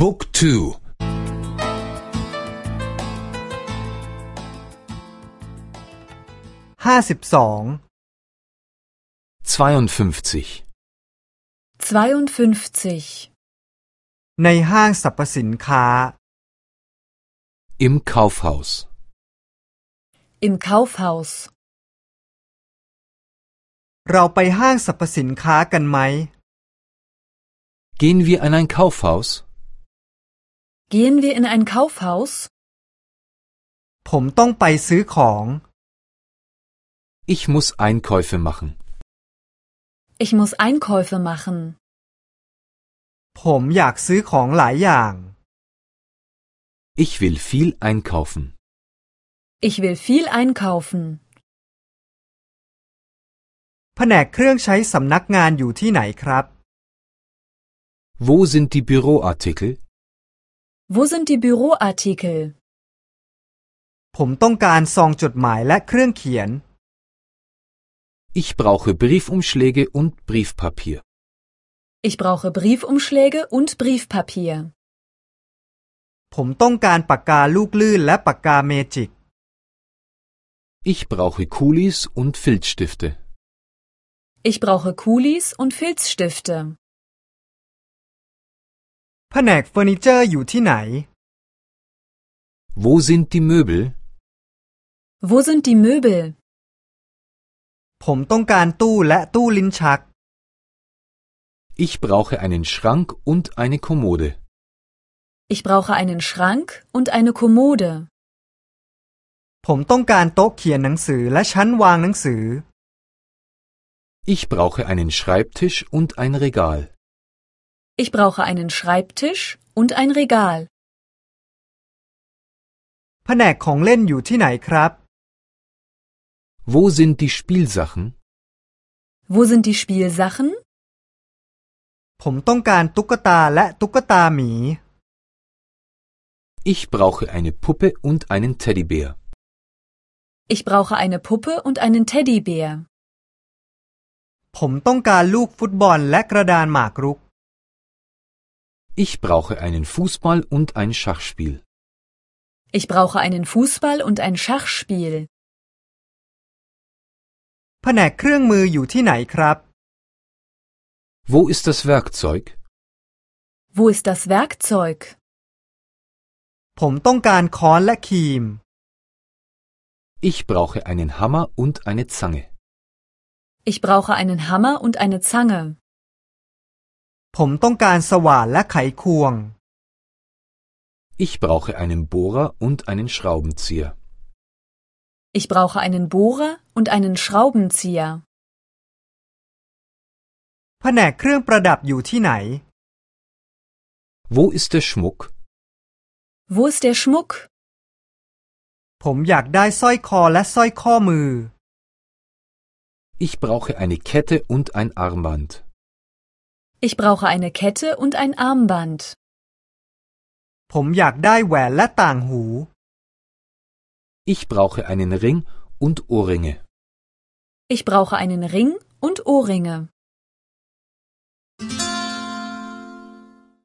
Book 2 ห้าสิบสอง 52 52. ในห้างสรรพสินค้า Im Kaufhaus Im Kaufhaus. เราไปห้างสรรพสินค้ากันไหม Gehen wir in ein Kaufhaus? Gehen wir in ein Kaufhaus? ผมต้องไปซื้อของ Ich muss Einkäufe machen. Ich muss Einkäufe machen. ผมอยากซื้อของหลายอย่าง Ich will viel einkaufen. Ich will viel einkaufen. แผนกเครื่องใช้สำนักงานอยู่ที่ไหนครับ Wo sind die Büroartikel? Wo sind die Büroartikel? ผมต้องการซองจดหมายและเครื่องเขียน Ich brauche Briefumschläge und Briefpapier. Ich brauche Briefumschläge und Briefpapier. ผมต้องการปากกาลูกลื่นและปากกาเมจิก Ich brauche Kulis und Filzstifte. Ich brauche Kulis und Filzstifte. แผนกเฟอร์นิเจอร์อยู่ที่ไหน Wo sind die Möbel? Wo sind die Möbel? ผมต้องการตู้และตู้ลิ้นชัก Ich brauche einen Schrank und eine Kommode. Ich brauche einen Schrank und eine Kommode. ผมต้องการโต๊ะเขียนหนังสือและชั้นวางหนังสือ Ich brauche einen Schreibtisch und ein Regal. Ich brauche einen Schreibtisch und ein Regal. แผนกของเล่นอยู่ที่ไหนครับ Wo sind die Spielsachen? Wo sind die Spielsachen? ผมต้องการตุ๊กตาและตุ๊กตาหมี Ich brauche eine Puppe und einen Teddybär. Ich brauche eine Puppe und einen Teddybär. ผมต้องการลูกฟุตบอลและกระดานหมากรุก Ich brauche einen Fußball und ein Schachspiel. Ich brauche einen Fußball und ein Schachspiel. แผนกเครื่องมืออยู่ที่ไหนครับ Wo ist das Werkzeug? Wo ist das Werkzeug? ผมต้องการค้อนและครีม Ich brauche einen Hammer und eine Zange. Ich brauche einen Hammer und eine Zange. ผมต้องการสว่านและไขควง Ich brauche einen Bohrer und einen Schraubenzieher. Ich brauche einen Bohrer und einen Schraubenzieher. แผนกเครื่องประดับอยู่ที่ไหน Wo ist der Schmuck? Wo ist der Schmuck? ผมอยากได้สร้อยคอและสร้อยข้อมือ Ich brauche eine Kette und ein Armband. Ich brauche eine Kette und ein Armband. ผมอยากได้แหวนและต่างหู Ich brauche einen Ring und Ohrringe. Ich brauche einen Ring und Ohrringe.